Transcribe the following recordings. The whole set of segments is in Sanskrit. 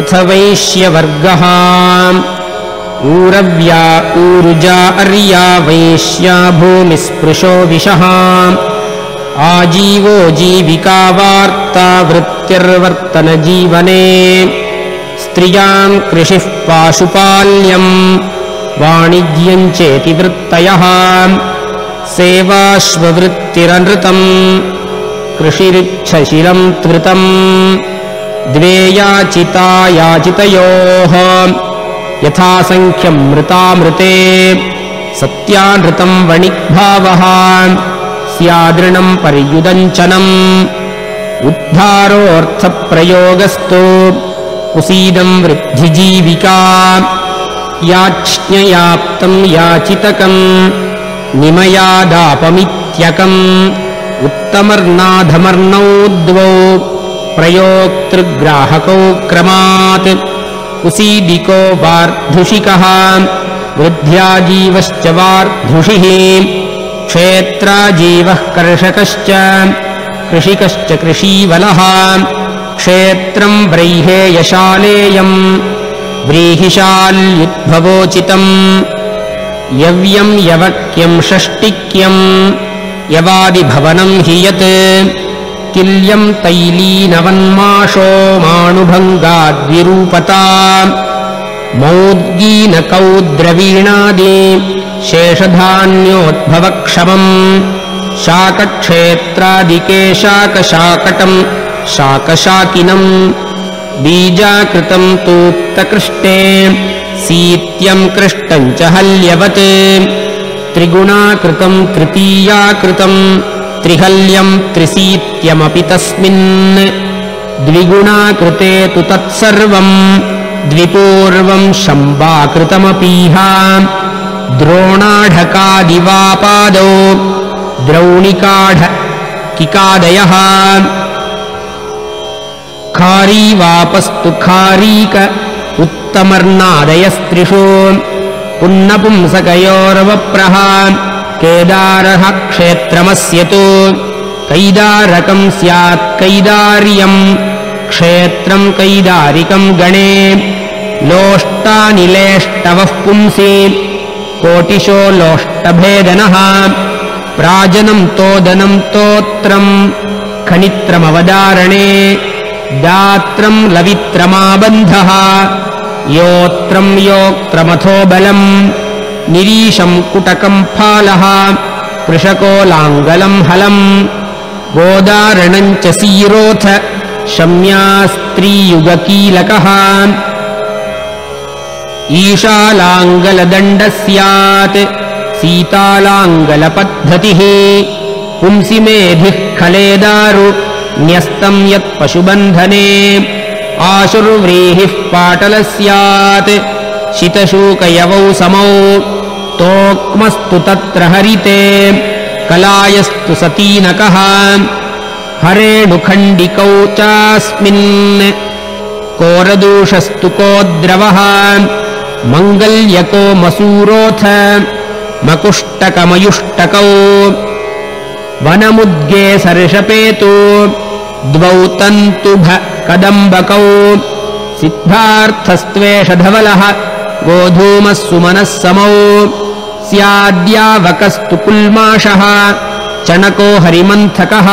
अथ वैश्यवर्गः। ऊरव्या ऊरुजा अर्या वैश्या भूमिस्पृशो विशः आजीवो जीविका वार्ता वृत्तिर्वर्तनजीवने स्त्रियाम् कृषिः पाशुपाल्यम् वाणिज्यम् चेतिवृत्तयः सेवाश्ववृत्तिरनृतम् कृषिरिच्छशिलम् त्वृतम् द्वे याचिता याचितयोः यथासङ्ख्यम् मृतामृते सत्यानृतम् वणिग्भावः स्यादृणम् पर्युदञ्चनम्। उद्धारोऽर्थप्रयोगस्तु कुसीदम् वृद्धिजीविका याच्ञयाप्तम् याचितकम् निमयादापमित्यकम् उत्तमर्नाधमर्णौ द्वौ प्रयोक्तृग्राहकौ क्रमात् कुसीदिको वार्धुषिकः वृद्ध्या जीवश्च वार्धुषिः क्षेत्राजीवः कर्षकश्च कृषिकश्च कृषीवलः क्षेत्रम् ब्रैहेयशालेयम् व्रीहिशाल्युद्भवोचितम् यव्यम् यवक्यम् षष्टिक्यम् यवादिभवनम् हि यत् किल्यम् तैलीनवन्माशो माणुभङ्गाद्विरूपता मौद्गीनकौ द्रवीणादि शेषधान्योद्भवक्षमम् शाकक्षेत्रादिके शाकशाकटम् शाकशाकिनम् बीजाकृतम् तूक्तकृष्टे सीत्यम् कृष्टम् च हल्यवत् त्रिगुणाकृतम् तृतीयाकृतम् त्रिहल्यम् त्रिसीत्यमपि तस्मिन्। द्विगुणाकृते तु तत्सर्वम् द्विपूर्वम् शम्बाकृतमपीह द्रोणाढकादिवापादौ। द्रौणिकाढकिकादयः खारीवापस्तु खारीक उत्तमर्नादयस्त्रिषु। पुन्नपुंसकयोरवप्रः केदारः क्षेत्रमस्य तु कैदारकम् स्यात् कैदार्यम् क्षेत्रम् कैदारिकम् गणे लोष्टानिलेष्टवः पुंसि कोटिशो लोष्टभेदनः प्राजनम् तोदनम् तोत्रम् खनित्रमवदारणे दात्रम् लवित्रमाबन्धः योत्रम् योक्त्रमथो बलम् निरीशम् कुटकम् फालः कृषकोलाङ्गलम् हलम्। गोदारणम् च सीरोथ शम्यास्त्रीयुगकीलकः। ईशालाङ्गलदण्ड स्यात् सीतालाङ्गलपद्धतिः। पुंसि मेधिः खलेदारु न्यस्तम् यत्पशुबन्धने आशुर्व्रीहिः पाटल स्यात् शितशूकयवौ समौ तोक्मस्तु तत्र हरिते। कलायस्तु सतीनकः। हरेणुखण्डिकौ चास्मिन् कोरदूषस्तु कोद्रवः। मङ्गल्यको मसूरोऽथ मकुष्टकमयुष्टकौ। वनमुद्गे सर्षपेतु। द्वौ तन्तुभ कदम्बकौ। सिद्धार्थस्त्वेषधवलः। सुमनः समौ स्याद्यावकस्तु कुल्माषः चणको हरिमन्थकः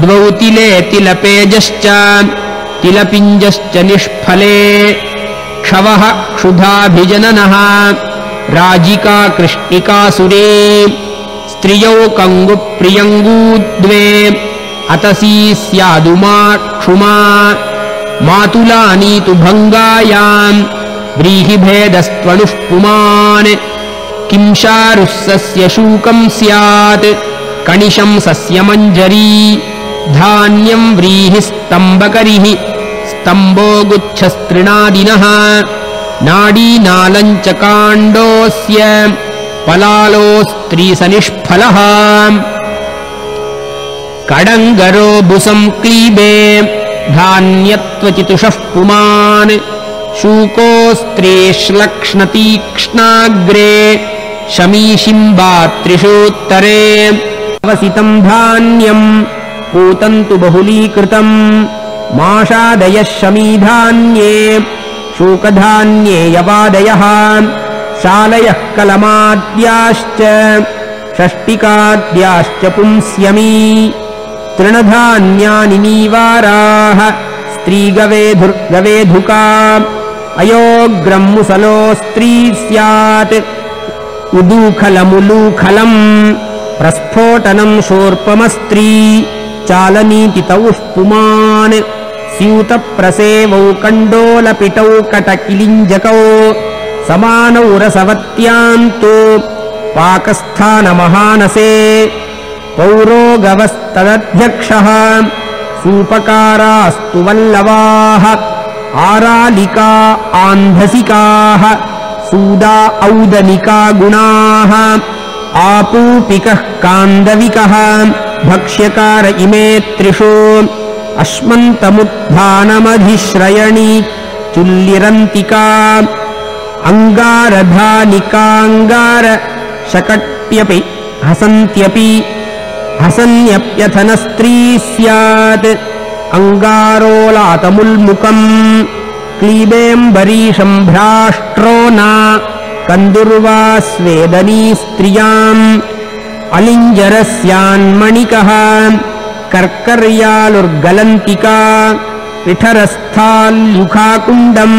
द्वौ तिले तिलपेजश्च तिलपिञ्जश्च निष्फले। क्षवः क्षुधाभिजननः राजिका कृष्णिकासुरे स्त्रियौ कङ्गुप्रियङ्गू द्वे अतसी स्यादुमा क्षुमा। मातुलानीतु भङ्गायाम् व्रीहिभेदस्त्वनुः पुमान् किंशारुःसस्य शूकम् स्यात्? कणिशम् सस्यमञ्जरी धान्यम् व्रीहिस्तम्बकरिः स्तम्बो गुच्छस्तृणादिनः नाडीनालम् च काण्डोऽस्य पलालो स्त्रीसनिष्फलः। कडङ्गरो बुसम् क्लीबे धान्यत्वचितुषः पुमान् शूको स्त्रीश्लक्ष्णतीक्ष्णाग्रे शमीशिम्बात्रिषूत्तरे अवसितम् धान्यम् पूतम् तु बहुलीकृतम् माषादयः शमीधान्ये शूकधान्ये यवादयः शालयः कलमाद्याश्च षष्टिकाद्याश्च पुंस्यमी तृणधान्यानि नीवाराः स्त्रीगवेधुर्गवेधुका अयोग्रम् मुसलो स्त्री स्यात् उदूखलमुलूखलम् प्रस्फोटनम् शोर्पमस्त्री चालनीतितौ पुमान् स्यूतप्रसेवौ कण्डोलपिटौ कटकिलिञ्जकौ समानौ रसवत्याम् तु पाकस्थानमहानसे पौरोगवस्तदध्यक्षः सूपकारास्तु वल्लवाः आरालिका आन्धसिकाः सूदा औदनिका गुणाः आपूपिकः कान्दविकः भक्ष्यकार इमे त्रिषु। अश्मन्तमुत्थानमधिश्रयणी चुल्लिरन्तिका। अङ्गारधानिकाङ्गार शकट्यपि हसन्त्यपि हसन्यप्यथनस्त्री स्यात्। अङ्गारोलातमुल्मुखम् क्लीबेऽम्बरीशम् भ्राष्ट्रो न कन्दुर्वा स्वेदनी स्त्रियाम् अलिञ्जरस्यान्मणिकः कर्कर्यालुर्गलन्तिका पिठरस्थाल्युखाकुण्डम्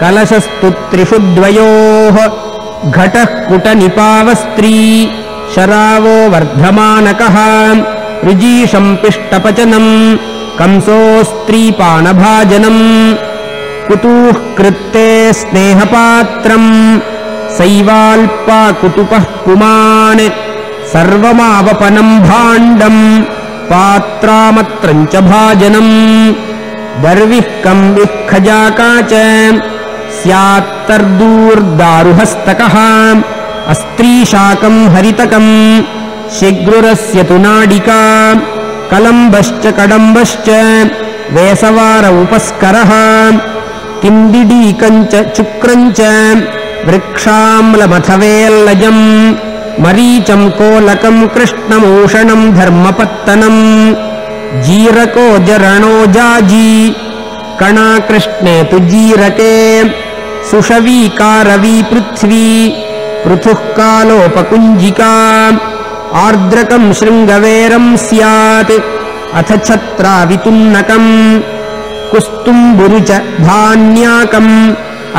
कलशस्तु त्रिषु द्वयोः घटः कुटनिपावस्त्री शरावो वर्धमानकः ऋजीशम् पिष्टपचनम् कंसोऽस्त्रीपानभाजनम् कुतूः कृत्ते स्नेहपात्रम् सैवाल्पाकुतुपः पुमान् सर्वमावपनम् भाण्डम् पात्रामत्रम् च भाजनम् दर्विः कम् विः खजाका च स्यात्तर्दूर्दारुहस्तकः अस्त्रीशाकम् हरितकम् शिग्रुरस्य तु नाडिका कलम्बश्च कडम्बश्च वेसवार उपस्करः किन्दिडीकम् च चुक्रम् वृक्षाम्लमथवेल्लजम् मरीचम् कोलकम् कृष्णमूषणम् धर्मपत्तनम् जीरको जरणो जाजी कणाकृष्णे तु जीरके सुषवीकारवी पृथ्वी पृथुः कालोपकुञ्जिका आर्द्रकम् शृङ्गवेरम् स्यात् अथ छत्रावितुन्नकम् कुस्तुम्बुरु च धान्याकम्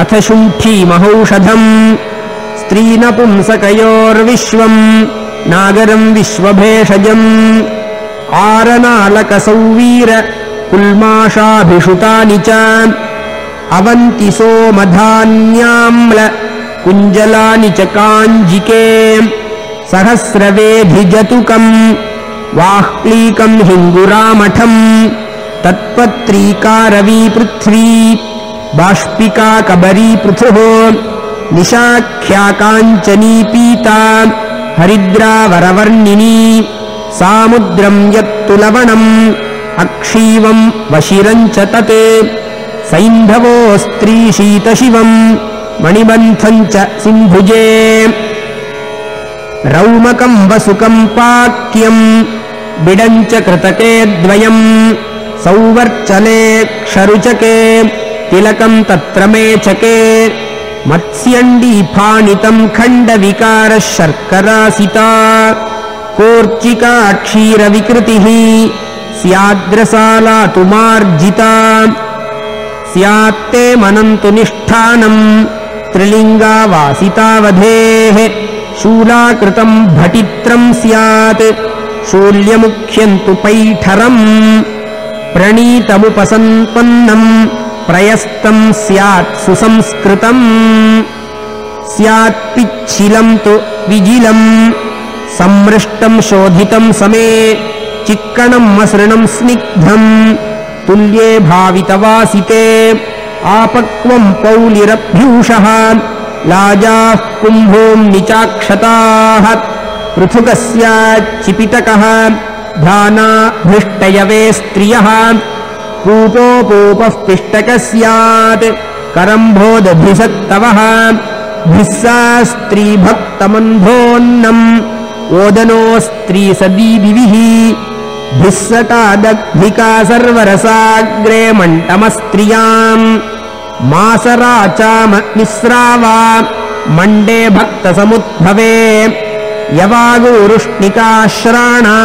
अथ शुण्ठीमहौषधम् स्त्रीनपुंसकयोर्विश्वम् नागरम् विश्वभेषजम् आरनालकसौवीर कुल्माषाभिषुतानि च अवन्ति सोमधान्याम्ल कुञ्जलानि च काञ्जिके सहस्रवेधिजतुकम् वाह्क्लीकम् हिङ्गुरामठम् तत्पत्रीकारवी पृथ्वी बाष्पिका कबरी पृथुः निशाख्या काञ्चनी पीता हरिद्रावरवर्णिनी सामुद्रम् यत्तु लवणम् अक्षीवम् वशिरम् च तत् सैन्धवो स्त्रीशीतशिवम् मणिबन्धम् च सिन्धुजे। रौमकम् वसुकम् पाक्यम् बिडम् च कृतके द्वयम् सौवर्चले क्षरुचके तिलकम् तत्र मेचके मत्स्यण्डीफाणितम् खण्डविकारः शर्करासिता कोर्चिका क्षीरविकृतिः स्याद्रसाला तु मार्जिता स्यात्ते मनन्तु निष्ठानम् त्रिलिङ्गावासितावधेः। शूलाकृतम् भटित्रम् स्यात्। शूल्यमुख्यम् तु पैठरम् प्रणीतमुपसम्पन्नम् प्रयस्तम् स्यात् सुसंस्कृतम्। स्यात्पिच्छिलम् तु विजिलम्। सम्मृष्टम् शोधितम् समे। चिक्कणम् मसृणम् स्निग्धम्। तुल्ये भावितवासिते। आपक्वम् पौलिरभ्यूषः। लाजाः कुम्भोम्निचाक्षताः पृथुकस्याच्चिपितकः धानाभृष्टयवे स्त्रियः। कूपोपूपः पिष्टकः स्यात्। करम्भोदधिसत्तवः भिस्सा स्त्रीभक्तमन्धोन्नम् ओदनो स्त्रीसदीदिविः भिस्सटादग्धिका सर्वरसाग्रे मण्टमस्त्रियाम् मिश्रावा मण्डे भक्तसमुद्भवे। यवागुरुष्णिकाश्राणा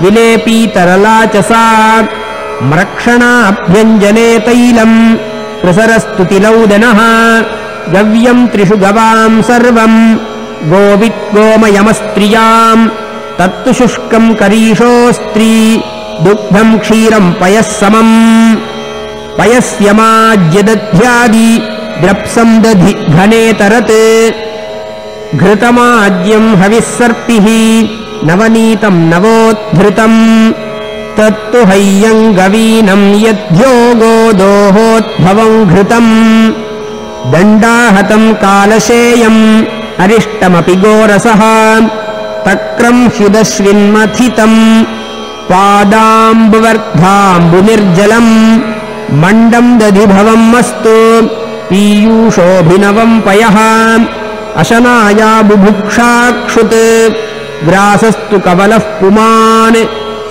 विलेपीतरला च सा म्रक्षणाभ्यञ्जने तैलम् प्रसरस्तुतिलौदनः। गव्यम् त्रिषु गवाम् सर्वम्। गोमयमस्त्रियाम्। तत्तु शुष्कम् करीशोऽस्त्री। दुग्धम् क्षीरम् पयः समम्। पयस्यमाज्यदध्यादि द्रप्सम् दधि घनेतरत्। घृतमाज्यम् हविः सर्पिः नवनीतम् नवोद्धृतम्। तत्तु हैयङ्गवीनम् यद्यो गोदोहोद्भवम् घृतम्। दण्डाहतम् कालशेयम् अरिष्टमपि गोरसः। तक्रम् ह्युदश्विन्मथितम् पादाम्बुवर्धाम्बुनिर्जलम्। मण्डम् दधिभवम् अस्तु पीयूषोऽभिनवम् पयः। अशनाया बुभुक्षाक्षुत् ग्रासस्तु कवलः पुमान्।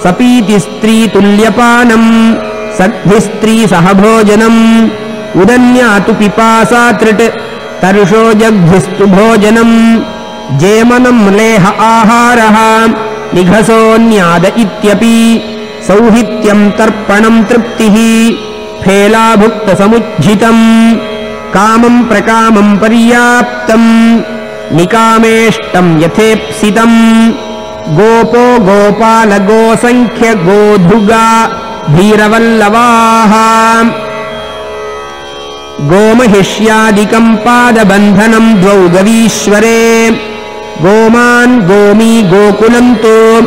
सपीति स्त्रीतुल्यपानम् सद्भिस्त्री सह भोजनम्। उदन्या तु पिपासा त्रिट् तर्षो जग्भिस्तु भोजनम्। जेमनम् लेह आहारः निघसोऽन्याद इत्यपि। सौहित्यम् तर्पणम् तृप्तिः फेलाभुक्तसमुज्झितम्। कामम् प्रकामम् पर्याप्तम् निकामेष्टम् यथेप्सितम्। गोपो गोपालगोसङ्ख्य गोधुगा धीरवल्लवाः गोमहिष्यादिकम् पादबन्धनम् द्वौ गवीश्वरे। गोमान् गोमी गोकुलम् तु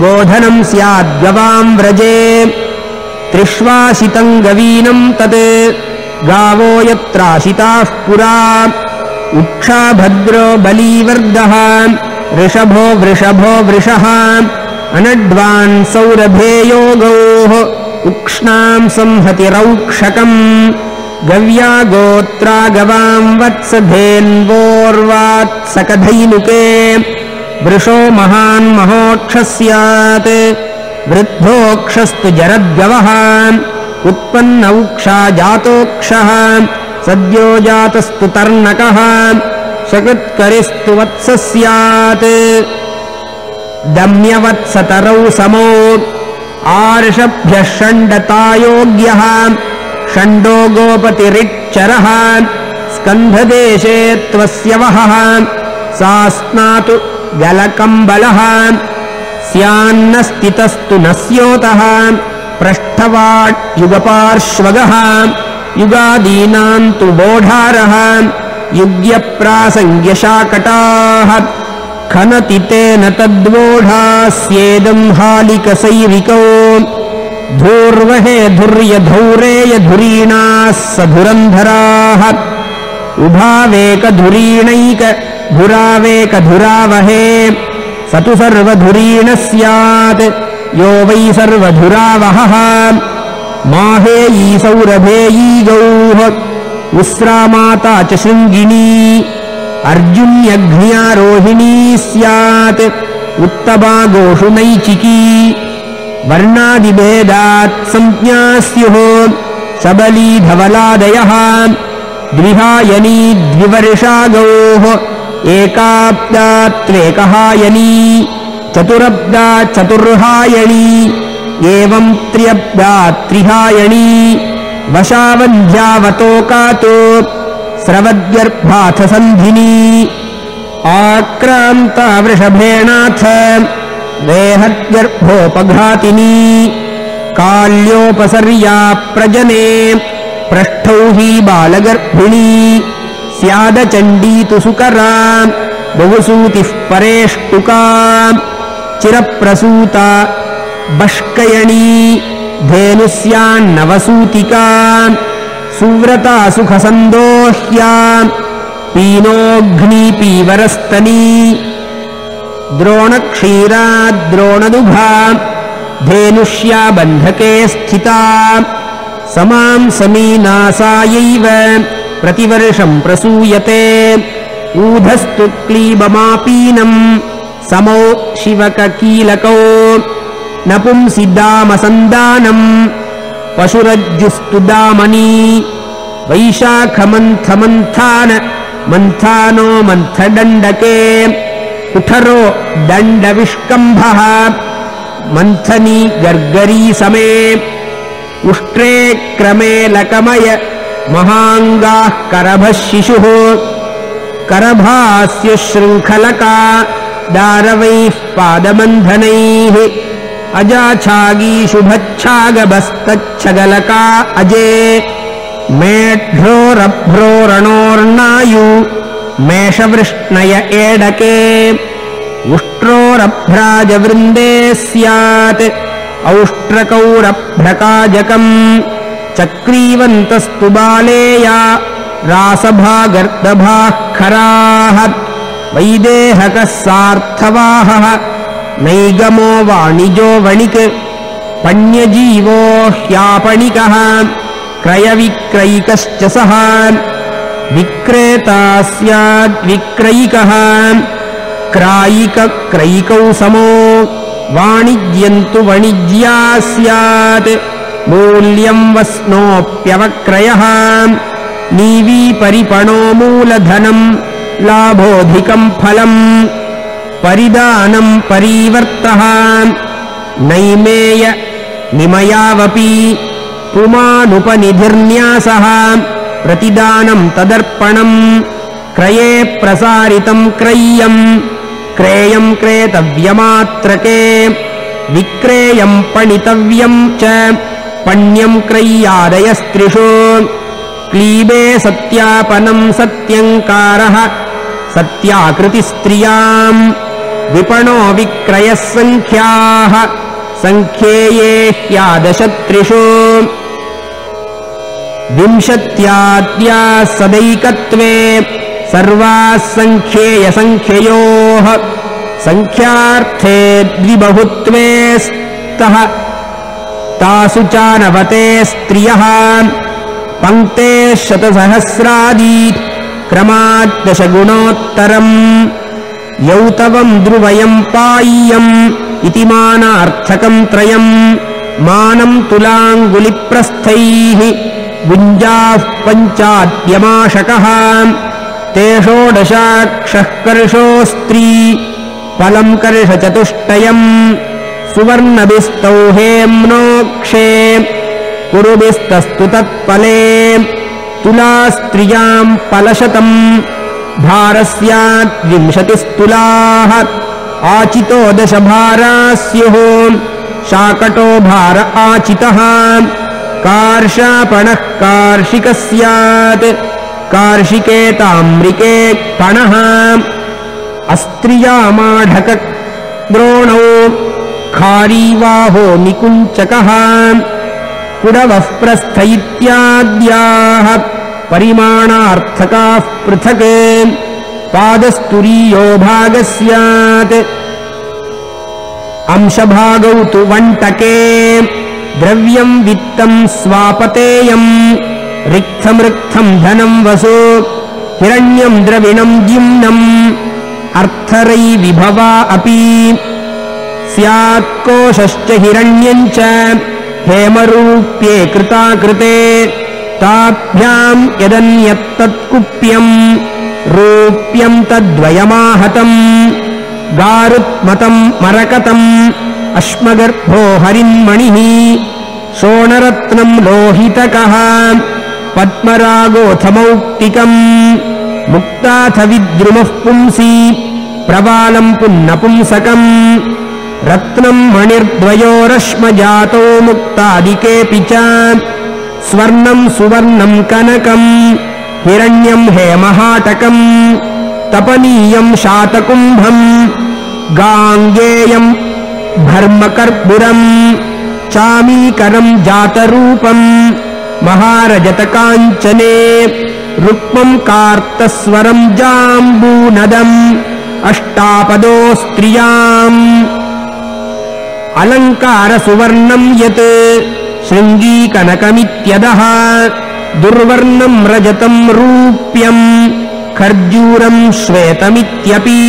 गोधनम् स्याद्गवाम् व्रजे। त्रिष्वाशितम् गवीनम् तत् गावो यत्राशिताः पुरा उक्षाभद्रो बलीवर्गः ऋषभो वृषभो वृषः अनड्वान् सौरभेयो गौः उक्ष्णाम् संहतिरौक्षकम् गव्या गोत्रा गवाम् वत्सधेन्वोर्वात्सकधैनुके वृषो महान् महोक्षः स्यात् वृद्धोक्षस्तु जरद्गवः उत्पन्नौक्षा जातोक्षः सद्यो जातस्तु तर्णकः। सकृत्करिस्तु वत्सः स्यात्। दम्यवत्सतरौ समो। आर्षभ्यः षण्डतायोग्यः षण्डो गोपतिरिच्चरः। स्कन्धदेशे त्वस्य वहः। सा स्नातु गलकम्बलः। स्यान्नस्तितस्तु न स्योतः पृष्ठवाट्युगपार्श्वगः युगादीनाम् तु वोढारः युग्यप्रासङ्ग्यशाकटाः। खनति तेन तद्वोढास्येदम् हालिकसैविकौ। धूर्वहे धुर्यधौरेय धुरीणाः स धुरन्धराः उभावेकधुरीणैक धुरावेकधुरावहे स तु सर्वधुरीणः स्यात् यो वै सर्वधुरावहः माहेयी सौरभेयी गौः उस्रामाता च शृङ्गिणी अर्जुन्यघ्न्यारोहिणी स्यात् उत्तमा गोषु नैचिकी वर्णादिभेदात् संज्ञा स्युः सबली धवलादयः द्विहायनी द्विवर्षा गौः एकाब्दात्वेकहायनी चतुरब्दा चतुर्हायणी एवम् त्र्यब्दा त्रिहायणी वशावन्ध्यावतोकातो स्रवद्गर्भाथ सन्धिनी आक्रान्ता वृषभेणाथ देहद्गर्भोपघातिनी काल्योपसर्या प्रजने पृष्ठौ हि बालगर्भिणी स्यादचण्डी तु सुकरा बहुसूतिः परेष्टुका चिरप्रसूता बष्कयणी धेनुस्यान्नवसूतिका सुव्रता सुखसन्दोह्या पीनोऽघ्नीपीवरस्तनी द्रोणक्षीराद्रोणदुघा धेनुष्या बन्धके स्थिता समाम् समीनासायैव प्रतिवर्षम् प्रसूयते ऊधस्तु क्लीबमापीनम् समौ शिवककीलकौ नपुंसि दामसन्दानम् पशुरज्जुस्तु दामनी वैशाखमन्थमन्थान मन्थानो मन्थदण्डके कुठरो दण्डविष्कम्भः मन्थनी गर्गरी समे उष्ट्रे क्रमे लकमय महाङ्गाः करभः शिशुः करभास्य शृङ्खलका दारवैः पादबन्धनैः अजाछागीशुभच्छागभस्तच्छगलका अजे। मेढ्रोरभ्रोरणोर्णायु मेषवृष्णय एडके। उष्ट्रोरभ्राजवृन्दे स्यात्। औष्ट्रकौरभ्रकाजकम् चक्रीवन्तस्तु बालेया रासभागर्दभाः खराः। वैदेहकः सार्थवाहः नैगमो वाणिजो वणिक् पण्यजीवो ह्यापणिकः क्रयविक्रयिकश्च सः विक्रेता स्याद्विक्रयिकः क्रायिकक्रयिकौ समो वाणिज्यन्तु वणिज्या स्यात् मूल्यम् वस्नोऽप्यवक्रयः नीवीपरिपणो मूलधनम् लाभोऽधिकम् फलम् परिदानम् परीवर्तः। नैमेय निमयावपि पुमानुपनिधिर्न्यासः। प्रतिदानम् तदर्पणम् क्रये प्रसारितम् क्रय्यम् क्रेयम् क्रेतव्यमात्रके। विक्रेयम् पणितव्यम् च। पण्यम् क्रय्यादयस्त्रिषु। क्लीबे सत्यापनम् सत्यङ्कारः। सत्याकृतिस्त्रियाम् विपणो विक्रयः सङ्ख्याः सङ्ख्येये ह्यादशत्रिषु। विंशत्याद्याः सदैकत्वे सर्वाः सङ्ख्येयसङ्ख्ययोः सङ्ख्यार्थे द्विबहुत्वे स्तः तासु चानवते स्त्रियः। पङ्क्ते शतसहस्रादी क्रमाद्दशगुणोत्तरम् यौतवम् ध्रुवयम् पाय्यम् इति मानार्थकम् त्रयम् मानम् तुलाङ्गुलिप्रस्थैः गुञ्जाः पञ्चाद्यमाशकः तेषोडशाक्षः कर्षो स्त्री फलम् कर्षचतुष्टयम् सुवर्णभिस्तौ हेम्नोक्षे कुरुभिस्तस्तु तत्फले तुला स्त्रियाम् फलशतम् भारस्याद्विंशतिस्तुलाः आचितो दशभाराः स्युः शाकटो भार आचितः। कार्षापणः कार्षिकः स्यात्। कार्षिके ताम्रिके पणः। अस्त्रियामाढकद्रोणौ खारीवाहो निकुञ्चकः। कुडवः प्रस्थ इत्याद्याः परिमाणार्थकाः पृथक् पादस्तुरीयो भागः स्यात्। अंशभागौ तु वण्टके द्रव्यम् वित्तम् स्वापतेयम् रिक्थमृक्थम् धनम् वसु हिरण्यम् द्रविणम् जिम्नम् अर्थरै विभवा अपि। स्यात्कोशश्च हिरण्यम् च हेमरूप्ये कृताकृते ताभ्याम् यदन्यत्तत्कुप्यम् रूप्यम् तद्वयमाहतम् गारुत्मतम् मरकतम् अश्मगर्भो हरिन्मणिः शोणरत्नम् लोहितकः पद्मरागोऽथमौक्तिकम् मुक्ताथ विद्रुमः पुंसि प्रबालम् पुन्नपुंसकम् रत्नम् मणिर्द्वयोरश्मजातो मुक्तादिकेऽपि च स्वर्णम् सुवर्णम् कनकम् हिरण्यम् हेमहाटकम् तपनीयम् शातकुम्भम् गाङ्गेयम् भर्मकर्पुरम् चामीकरम् जातरूपम् महारजतकाञ्चने रुक्मम् कार्तस्वरम् जाम्बूनदम् अष्टापदो स्त्रियाम् अलङ्कारसुवर्णम् यत् शृङ्गीकनकमित्यदः दुर्वर्णम् रजतम् रूप्यम् खर्जूरम् श्वेतमित्यपि।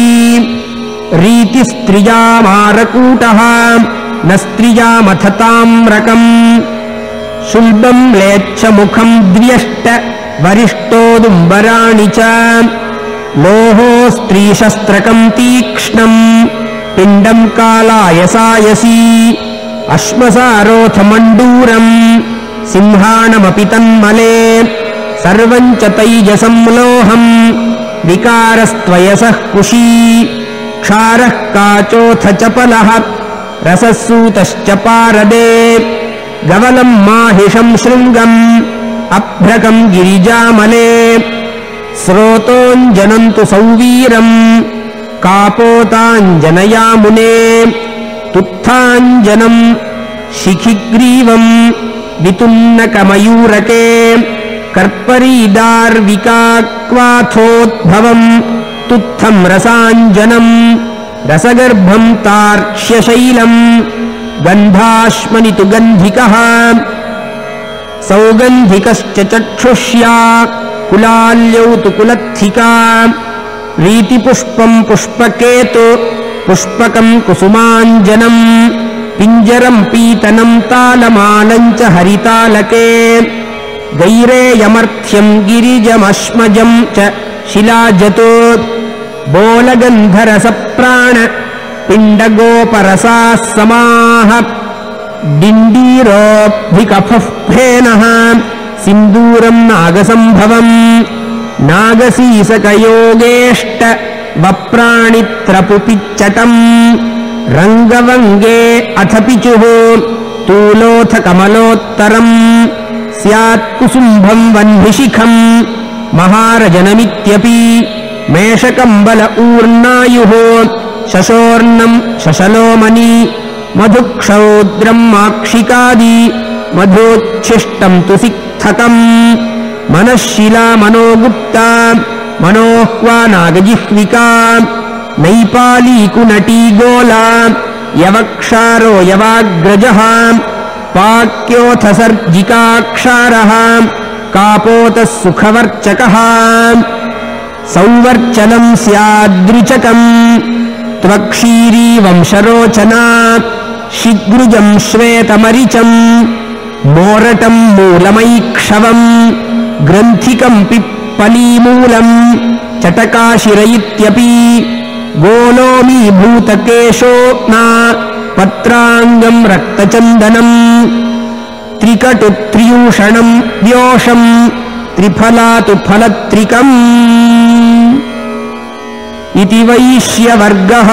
रीतिस्त्रियामारकूटः न स्त्रियामथ ताम्रकम् शुल्बम् म्लेच्छमुखम् द्व्यष्ट वरिष्ठोदुम्बराणि च। लोहो स्त्रीशस्त्रकम् तीक्ष्णम्। पिण्डम् कालायसायसी अश्मसारोथमण्डूरम् सिंहाणमपि तन्मले सर्वम् च तैजसम् लोहम् विकारस्त्वयसः कुशी क्षारः काचोऽथ चपलः रसः सूतश्च पारदे गवलम् माहिषम् शृङ्गम् अभ्रकम् गिरिजामले स्रोतोऽञ्जनम् तु सौवीरम् कापोताञ्जनयामुने तुत्थाञ्जनम् शिखिग्रीवम् वितुन्नकमयूरके कर्परीदार्विकाक्वाथोद्भवम् तुत्थम् रसाञ्जनम् रसगर्भम् तार्क्ष्यशैलम् गन्धाश्मनि तु गन्धिकः सौगन्धिकश्च चक्षुष्या कुलाल्यौ तु कुलत्थिका रीतिपुष्पम् पुष्पकेतु पुष्पकम् कुसुमाञ्जनम् पिञ्जरम् पीतनम् तालमालम् च हरितालके गैरेयमर्थ्यम् गिरिजमश्मजम् च शिलाजतो बोलगन्धरसप्राण पिण्डगोपरसाः समाः डिण्डीरोऽभिकफः फेनः सिन्दूरम् नागसम्भवम् नागसीसकयोगेष्ट वप्राणित्रपुपिच्चटम्। रङ्गवङ्गे अथ पिचुः तूलोऽथ कमलोत्तरम् स्यात्कुसुम्भम् वह्निशिखम्। महारजनमित्यपि मेषकम्बल ऊर्णायुः। शशोर्णम् शशलोमनि। मधुक्षौद्रम् माक्षिकादि। मधोच्छिष्टम् तु सिक्थकम् मनःशिला मनोगुप्ता मनोह्वा नागजिह्विका नैपालीकुनटी गोला यवक्षारो यवाग्रजः पाक्योऽथ सर्जिकाक्षारः कापोतः सुखवर्चकः संवर्चलम् स्यादृचकम् त्वक्षीरी वंशरोचना शिग्रुजम् श्वेतमरिचम् मोरटम् मूलमैक्षवम् ग्रन्थिकम् पिप्पलीमूलम् चटकाशिर इत्यपि गोलोमीभूतकेशोऽप्ना पत्राङ्गम् रक्तचन्दनम् त्रिकटुत्र्यूषणम् व्योषम् त्रिफलातु फलत्रिकम् इति वैश्यवर्गः